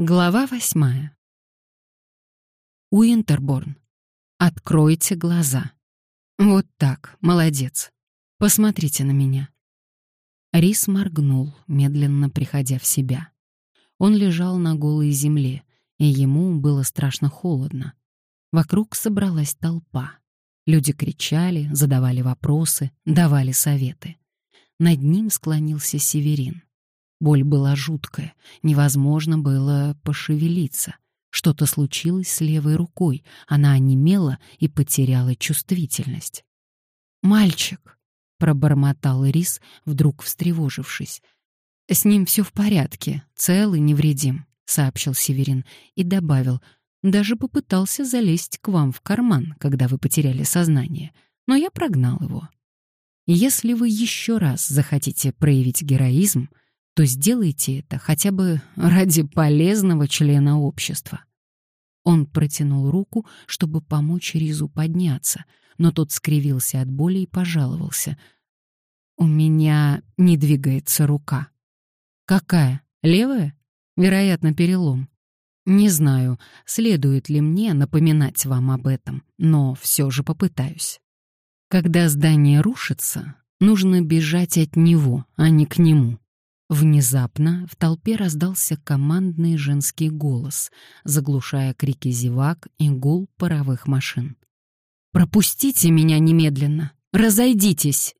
Глава восьмая. Уинтерборн. Откройте глаза. Вот так, молодец. Посмотрите на меня. Рис моргнул, медленно приходя в себя. Он лежал на голой земле, и ему было страшно холодно. Вокруг собралась толпа. Люди кричали, задавали вопросы, давали советы. Над ним склонился Северин. Боль была жуткая, невозможно было пошевелиться. Что-то случилось с левой рукой, она онемела и потеряла чувствительность. «Мальчик!» — пробормотал Рис, вдруг встревожившись. «С ним все в порядке, цел и невредим», — сообщил Северин и добавил. «Даже попытался залезть к вам в карман, когда вы потеряли сознание, но я прогнал его. Если вы еще раз захотите проявить героизм, то сделайте это хотя бы ради полезного члена общества. Он протянул руку, чтобы помочь Ризу подняться, но тот скривился от боли и пожаловался. «У меня не двигается рука». «Какая? Левая? Вероятно, перелом. Не знаю, следует ли мне напоминать вам об этом, но все же попытаюсь. Когда здание рушится, нужно бежать от него, а не к нему. Внезапно в толпе раздался командный женский голос, заглушая крики зевак и гул паровых машин. «Пропустите меня немедленно! Разойдитесь!»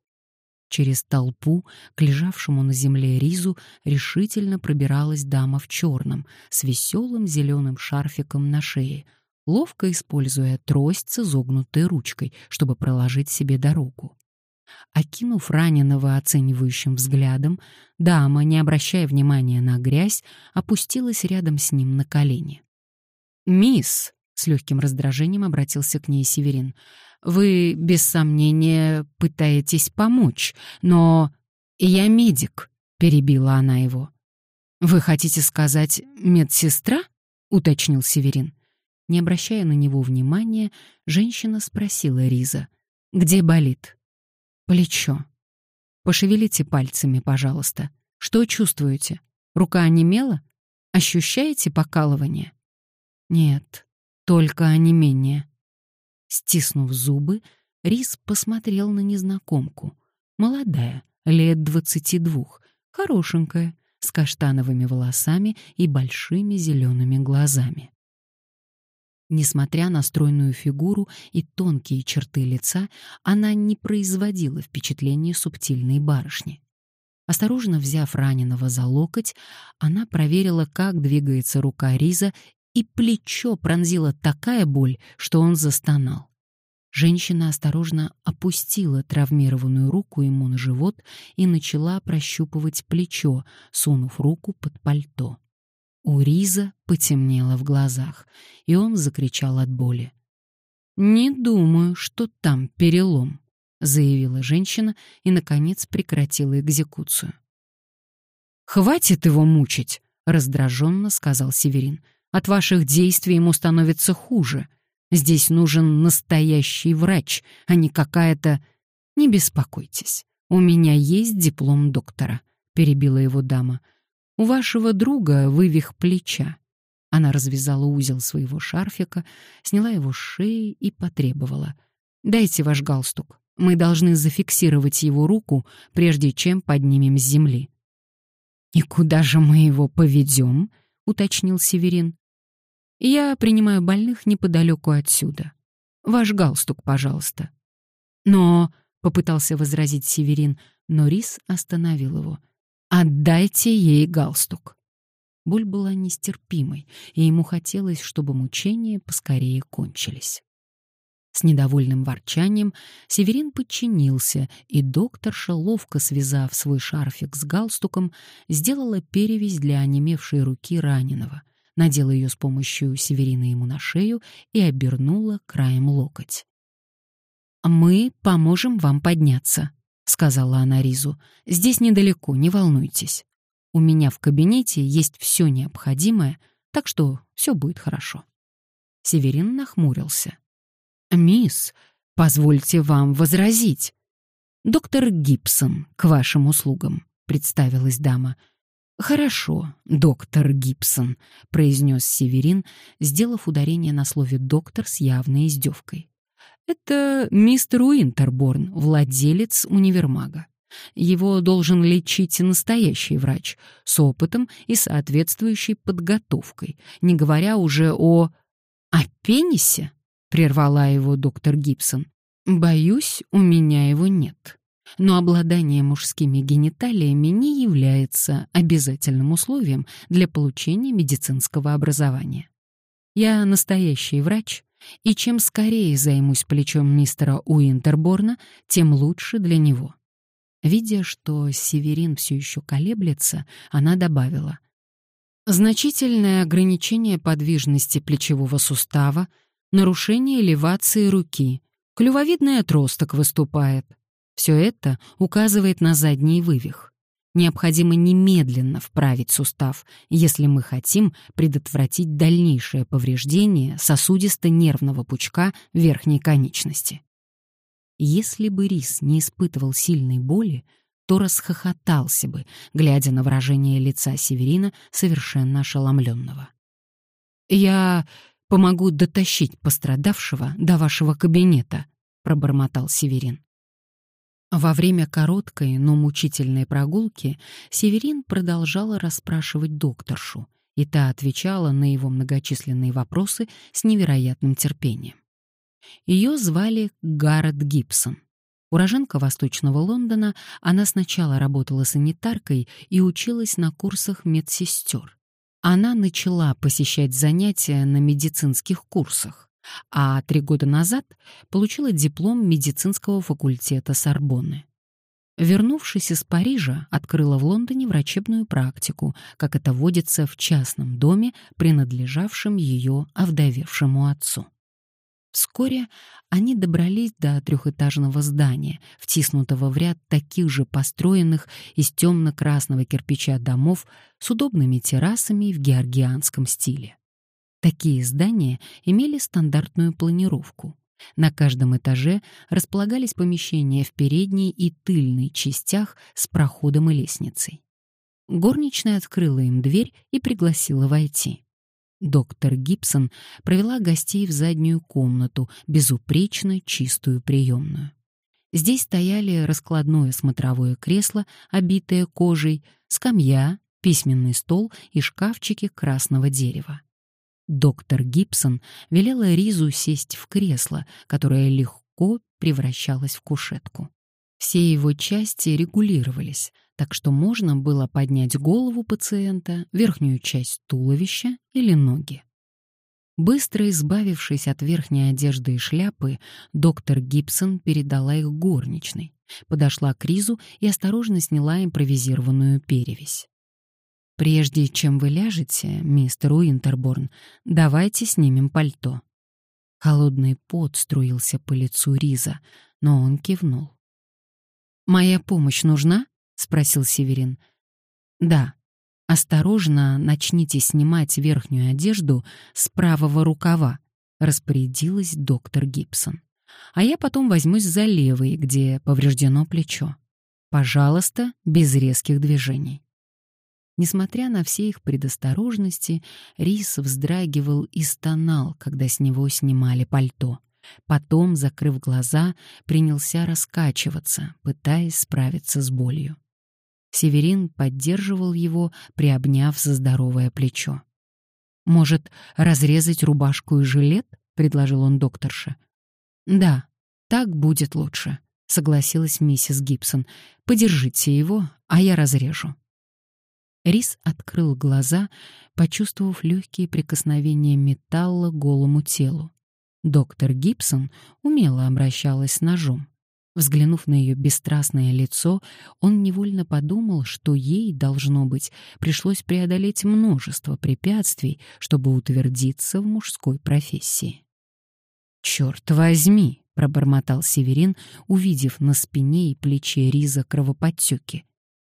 Через толпу к лежавшему на земле Ризу решительно пробиралась дама в черном с веселым зеленым шарфиком на шее, ловко используя трость с изогнутой ручкой, чтобы проложить себе дорогу. Окинув раненого оценивающим взглядом, дама, не обращая внимания на грязь, опустилась рядом с ним на колени. «Мисс», — с легким раздражением обратился к ней Северин, — «вы, без сомнения, пытаетесь помочь, но я медик», — перебила она его. «Вы хотите сказать медсестра?» — уточнил Северин. Не обращая на него внимания, женщина спросила Риза, «Где болит?» Плечо. Пошевелите пальцами, пожалуйста. Что чувствуете? Рука онемела? Ощущаете покалывание? Нет, только онемение. Стиснув зубы, Рис посмотрел на незнакомку. Молодая, лет двадцати двух, хорошенькая, с каштановыми волосами и большими зелеными глазами. Несмотря на стройную фигуру и тонкие черты лица, она не производила впечатления субтильной барышни. Осторожно взяв раненого за локоть, она проверила, как двигается рука Риза, и плечо пронзила такая боль, что он застонал. Женщина осторожно опустила травмированную руку ему на живот и начала прощупывать плечо, сунув руку под пальто. У Риза потемнело в глазах, и он закричал от боли. «Не думаю, что там перелом», — заявила женщина и, наконец, прекратила экзекуцию. «Хватит его мучить», — раздраженно сказал Северин. «От ваших действий ему становится хуже. Здесь нужен настоящий врач, а не какая-то... Не беспокойтесь, у меня есть диплом доктора», — перебила его дама. У вашего друга вывих плеча. Она развязала узел своего шарфика, сняла его с шеи и потребовала. «Дайте ваш галстук. Мы должны зафиксировать его руку, прежде чем поднимем с земли». «И куда же мы его поведем?» — уточнил Северин. «Я принимаю больных неподалеку отсюда. Ваш галстук, пожалуйста». «Но...» — попытался возразить Северин, но Рис остановил его. Отдайте ей галстук. Боль была нестерпимой, и ему хотелось, чтобы мучения поскорее кончились. С недовольным ворчанием Северин подчинился, и докторша, ловко связав свой шарфик с галстуком, сделала перевязь для онемевшей руки раненого, надела ее с помощью Северина ему на шею и обернула краем локоть. «Мы поможем вам подняться», — сказала она Ризу. «Здесь недалеко, не волнуйтесь. У меня в кабинете есть все необходимое, так что все будет хорошо». Северин нахмурился. «Мисс, позвольте вам возразить. Доктор Гибсон, к вашим услугам», — представилась дама. «Хорошо, доктор Гибсон», — произнес Северин, сделав ударение на слове «доктор» с явной издевкой. «Это мистер Уинтерборн, владелец универмага. Его должен лечить настоящий врач с опытом и соответствующей подготовкой, не говоря уже о... «О пенисе?» — прервала его доктор Гибсон. «Боюсь, у меня его нет. Но обладание мужскими гениталиями не является обязательным условием для получения медицинского образования. Я настоящий врач, и чем скорее займусь плечом мистера Уинтерборна, тем лучше для него». Видя, что Северин все еще колеблется, она добавила. Значительное ограничение подвижности плечевого сустава, нарушение элевации руки, клювовидный отросток выступает. Все это указывает на задний вывих. Необходимо немедленно вправить сустав, если мы хотим предотвратить дальнейшее повреждение сосудисто-нервного пучка верхней конечности. Если бы Рис не испытывал сильной боли, то расхохотался бы, глядя на выражение лица Северина, совершенно ошеломленного. «Я помогу дотащить пострадавшего до вашего кабинета», — пробормотал Северин. Во время короткой, но мучительной прогулки Северин продолжала расспрашивать докторшу, и та отвечала на его многочисленные вопросы с невероятным терпением. Ее звали Гаррет Гибсон. Уроженка Восточного Лондона, она сначала работала санитаркой и училась на курсах медсестер. Она начала посещать занятия на медицинских курсах, а три года назад получила диплом медицинского факультета Сорбонны. Вернувшись из Парижа, открыла в Лондоне врачебную практику, как это водится в частном доме, принадлежавшем ее овдовевшему отцу. Вскоре они добрались до трехэтажного здания, втиснутого в ряд таких же построенных из темно-красного кирпича домов с удобными террасами в георгианском стиле. Такие здания имели стандартную планировку. На каждом этаже располагались помещения в передней и тыльной частях с проходом и лестницей. Горничная открыла им дверь и пригласила войти. Доктор Гибсон провела гостей в заднюю комнату, безупречно чистую приемную. Здесь стояли раскладное смотровое кресло, обитое кожей, скамья, письменный стол и шкафчики красного дерева. Доктор Гибсон велела Ризу сесть в кресло, которое легко превращалось в кушетку. Все его части регулировались, так что можно было поднять голову пациента, верхнюю часть туловища или ноги. Быстро избавившись от верхней одежды и шляпы, доктор Гибсон передала их горничной, подошла к Ризу и осторожно сняла импровизированную перевязь. «Прежде чем вы ляжете, мистер Уинтерборн, давайте снимем пальто». Холодный пот струился по лицу Риза, но он кивнул. «Моя помощь нужна?» — спросил Северин. «Да. Осторожно начните снимать верхнюю одежду с правого рукава», — распорядилась доктор Гибсон. «А я потом возьмусь за левый, где повреждено плечо. Пожалуйста, без резких движений». Несмотря на все их предосторожности, Рис вздрагивал и стонал, когда с него снимали пальто. Потом, закрыв глаза, принялся раскачиваться, пытаясь справиться с болью. Северин поддерживал его, приобняв за здоровое плечо. «Может, разрезать рубашку и жилет?» — предложил он докторше. «Да, так будет лучше», — согласилась миссис Гибсон. «Подержите его, а я разрежу». Рис открыл глаза, почувствовав легкие прикосновения металла к голому телу. Доктор Гибсон умело обращалась с ножом. Взглянув на ее бесстрастное лицо, он невольно подумал, что ей, должно быть, пришлось преодолеть множество препятствий, чтобы утвердиться в мужской профессии. «Черт возьми!» — пробормотал Северин, увидев на спине и плече Риза кровоподтеки.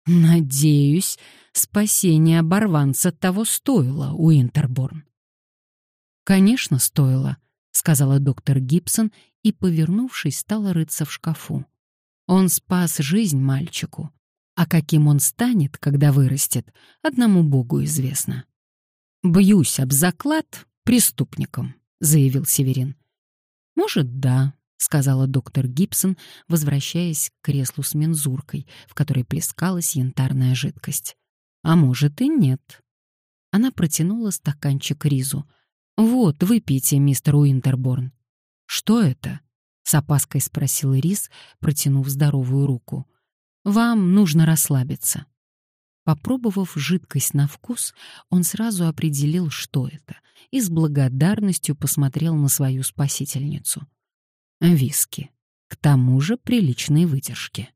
«Надеюсь, спасение оборванца того стоило, Уинтерборн». «Конечно, стоило», — сказала доктор Гибсон и, повернувшись, стала рыться в шкафу. Он спас жизнь мальчику. А каким он станет, когда вырастет, одному Богу известно. «Бьюсь об заклад преступником», — заявил Северин. «Может, да», — сказала доктор Гибсон, возвращаясь к креслу с мензуркой, в которой плескалась янтарная жидкость. «А может и нет». Она протянула стаканчик Ризу. «Вот, выпейте, мистер Уинтерборн». «Что это?» — с опаской спросил Рис, протянув здоровую руку. «Вам нужно расслабиться». Попробовав жидкость на вкус, он сразу определил, что это, и с благодарностью посмотрел на свою спасительницу. Виски. К тому же приличной выдержки.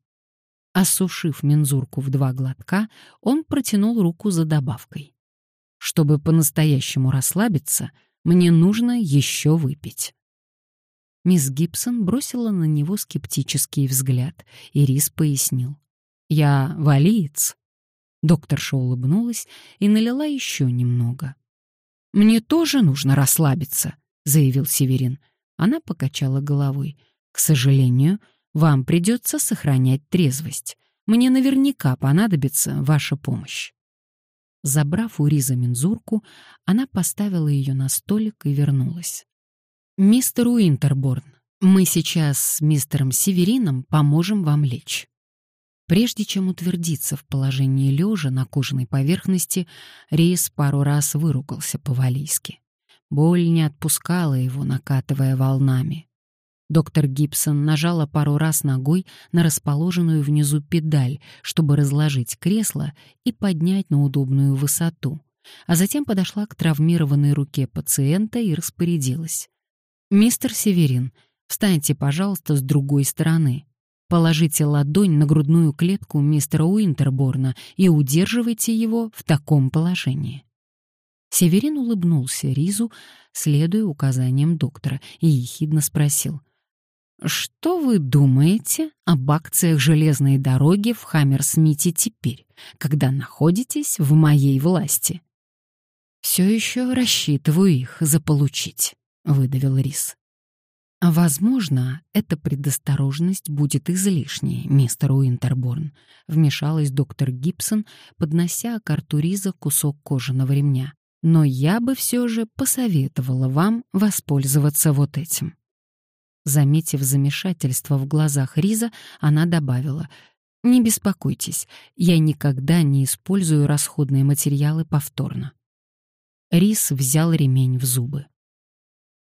Осушив мензурку в два глотка, он протянул руку за добавкой. «Чтобы по-настоящему расслабиться, мне нужно еще выпить». Мисс Гибсон бросила на него скептический взгляд, и Рис пояснил. «Я валиец». Докторша улыбнулась и налила еще немного. «Мне тоже нужно расслабиться», — заявил Северин. Она покачала головой. «К сожалению, вам придется сохранять трезвость. Мне наверняка понадобится ваша помощь». Забрав у Риза мензурку, она поставила ее на столик и вернулась. «Мистер Уинтерборн, мы сейчас с мистером Северином поможем вам лечь». Прежде чем утвердиться в положении лежа на кожаной поверхности, Рис пару раз выругался по-валийски. Боль не отпускала его, накатывая волнами. Доктор Гибсон нажала пару раз ногой на расположенную внизу педаль, чтобы разложить кресло и поднять на удобную высоту, а затем подошла к травмированной руке пациента и распорядилась. «Мистер Северин, встаньте, пожалуйста, с другой стороны. Положите ладонь на грудную клетку мистера Уинтерборна и удерживайте его в таком положении». Северин улыбнулся Ризу, следуя указаниям доктора, и ехидно спросил. «Что вы думаете об акциях железной дороги в Хаммерсмите теперь, когда находитесь в моей власти?» «Все еще рассчитываю их заполучить», — выдавил Рис. «Возможно, эта предосторожность будет излишней, мистер Уинтерборн», — вмешалась доктор Гибсон, поднося к рту Риза кусок кожаного ремня. «Но я бы все же посоветовала вам воспользоваться вот этим». Заметив замешательство в глазах Риза, она добавила, «Не беспокойтесь, я никогда не использую расходные материалы повторно». Риз взял ремень в зубы.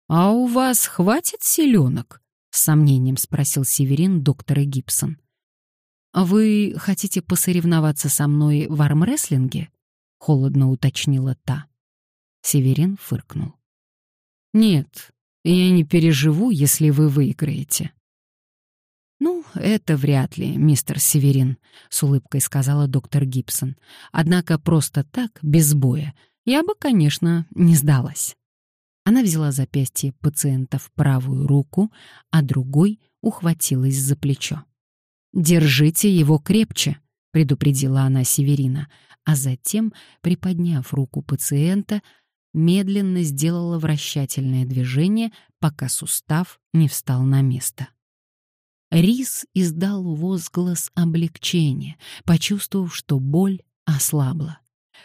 «А у вас хватит селенок?» — с сомнением спросил Северин доктора Гибсон. «Вы хотите посоревноваться со мной в армрестлинге?» — холодно уточнила та. Северин фыркнул. «Нет, я не переживу, если вы выиграете». «Ну, это вряд ли, мистер Северин», — с улыбкой сказала доктор Гибсон. «Однако просто так, без боя, я бы, конечно, не сдалась». Она взяла запястье пациента в правую руку, а другой ухватилась за плечо. «Держите его крепче», — предупредила она Северина, а затем, приподняв руку пациента, медленно сделала вращательное движение, пока сустав не встал на место. Рис издал возглас облегчения, почувствовав, что боль ослабла.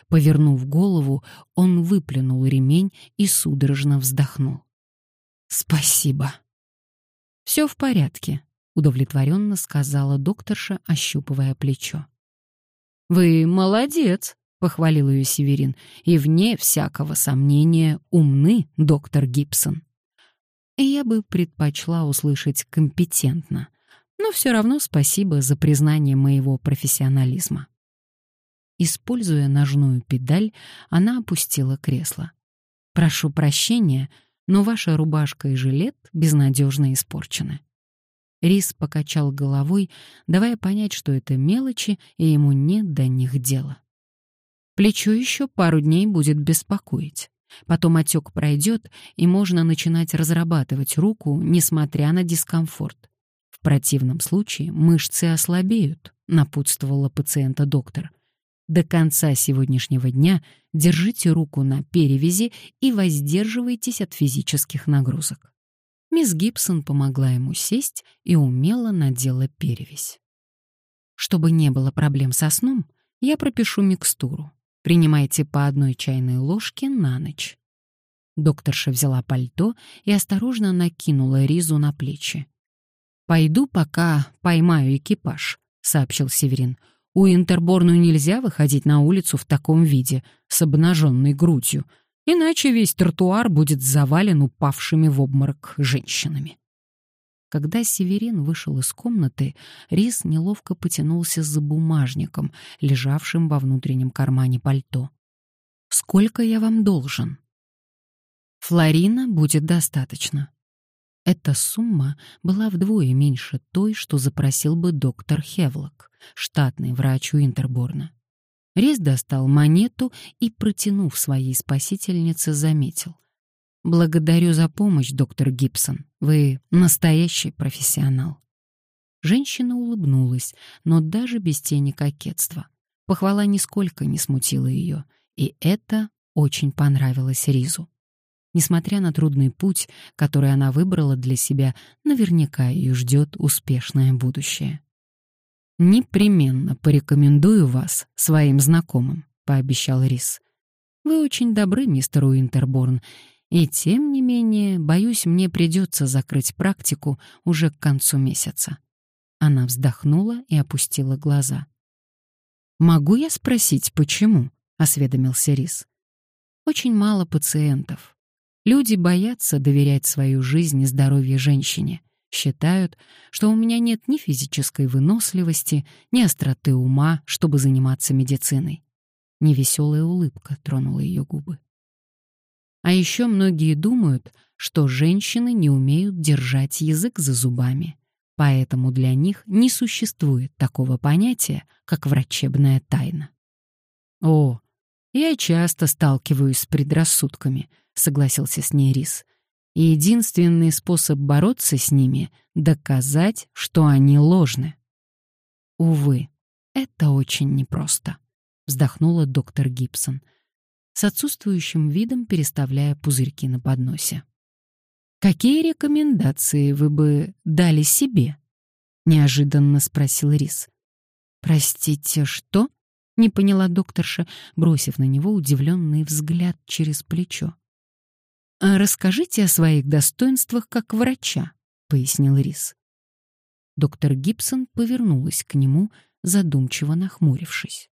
Повернув голову, он выплюнул ремень и судорожно вздохнул. «Спасибо». «Все в порядке», — удовлетворенно сказала докторша, ощупывая плечо. «Вы молодец», — похвалил ее Северин, «и вне всякого сомнения умны, доктор Гибсон». Я бы предпочла услышать компетентно, но все равно спасибо за признание моего профессионализма. Используя ножную педаль, она опустила кресло. «Прошу прощения, но ваша рубашка и жилет безнадежно испорчены». Рис покачал головой, давая понять, что это мелочи, и ему нет до них дела. Плечо еще пару дней будет беспокоить. Потом отек пройдет, и можно начинать разрабатывать руку, несмотря на дискомфорт. В противном случае мышцы ослабеют, напутствовала пациента доктор. До конца сегодняшнего дня держите руку на перевязи и воздерживайтесь от физических нагрузок. Мисс Гибсон помогла ему сесть и умело надела перевязь. Чтобы не было проблем со сном, я пропишу микстуру. Принимайте по одной чайной ложке на ночь. Докторша взяла пальто и осторожно накинула Ризу на плечи. «Пойду, пока поймаю экипаж», — сообщил Северин. «У Интерборну нельзя выходить на улицу в таком виде, с обнаженной грудью, иначе весь тротуар будет завален упавшими в обморок женщинами». Когда Северин вышел из комнаты, Рис неловко потянулся за бумажником, лежавшим во внутреннем кармане пальто. «Сколько я вам должен?» «Флорина будет достаточно». Эта сумма была вдвое меньше той, что запросил бы доктор Хевлок, штатный врач Интерборна. Рис достал монету и, протянув своей спасительнице, заметил. Благодарю за помощь, доктор Гибсон. Вы настоящий профессионал. Женщина улыбнулась, но даже без тени кокетства. Похвала нисколько не смутила ее, и это очень понравилось Ризу. Несмотря на трудный путь, который она выбрала для себя, наверняка ее ждет успешное будущее. «Непременно порекомендую вас своим знакомым», — пообещал Риз. «Вы очень добры, мистер Уинтерборн, и тем не менее, боюсь, мне придется закрыть практику уже к концу месяца. Она вздохнула и опустила глаза. «Могу я спросить, почему?» — осведомился Рис. «Очень мало пациентов. Люди боятся доверять свою жизнь и здоровье женщине. Считают, что у меня нет ни физической выносливости, ни остроты ума, чтобы заниматься медициной». Невеселая улыбка тронула ее губы. А еще многие думают, что женщины не умеют держать язык за зубами, поэтому для них не существует такого понятия, как врачебная тайна. «О, я часто сталкиваюсь с предрассудками», — согласился с ней Рис. «И единственный способ бороться с ними — доказать, что они ложны». «Увы, это очень непросто», — вздохнула доктор Гибсон с отсутствующим видом переставляя пузырьки на подносе. «Какие рекомендации вы бы дали себе?» — неожиданно спросил Рис. «Простите, что?» — не поняла докторша, бросив на него удивленный взгляд через плечо. «А «Расскажите о своих достоинствах как врача», — пояснил Рис. Доктор Гибсон повернулась к нему, задумчиво нахмурившись.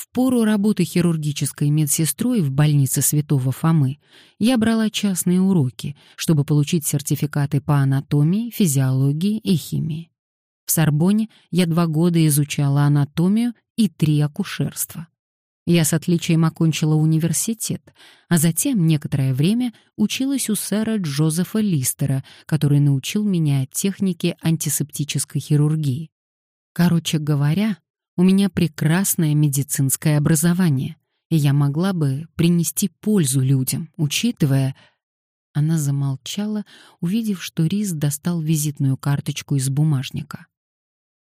В пору работы хирургической медсестрой в больнице Святого Фомы я брала частные уроки, чтобы получить сертификаты по анатомии, физиологии и химии. В Сорбоне я два года изучала анатомию и три акушерства. Я с отличием окончила университет, а затем некоторое время училась у сэра Джозефа Листера, который научил меня технике антисептической хирургии. Короче говоря, у меня прекрасное медицинское образование, и я могла бы принести пользу людям, учитывая... Она замолчала, увидев, что Рис достал визитную карточку из бумажника.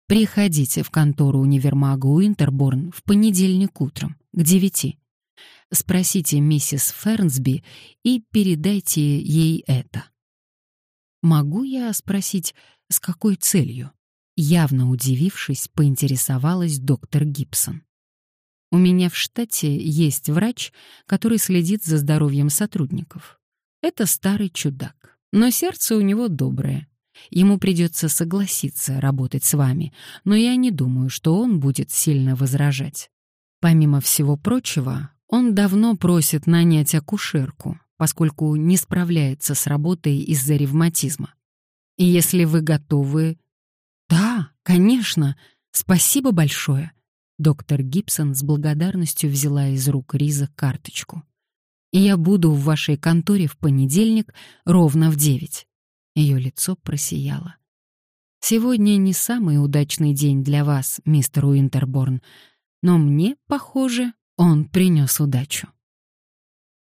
«Приходите в контору универмага Уинтерборн в понедельник утром, к девяти. Спросите миссис Фернсби и передайте ей это». «Могу я спросить, с какой целью?» Явно удивившись, поинтересовалась доктор Гибсон. У меня в штате есть врач, который следит за здоровьем сотрудников. Это старый чудак, но сердце у него доброе. Ему придется согласиться работать с вами, но я не думаю, что он будет сильно возражать. Помимо всего прочего, он давно просит нанять акушерку, поскольку не справляется с работой из-за ревматизма. И если вы готовы «Да, конечно. Спасибо большое». Доктор Гибсон с благодарностью взяла из рук Риза карточку. «И я буду в вашей конторе в понедельник ровно в девять». Ее лицо просияло. «Сегодня не самый удачный день для вас, мистер Уинтерборн, но мне, похоже, он принес удачу».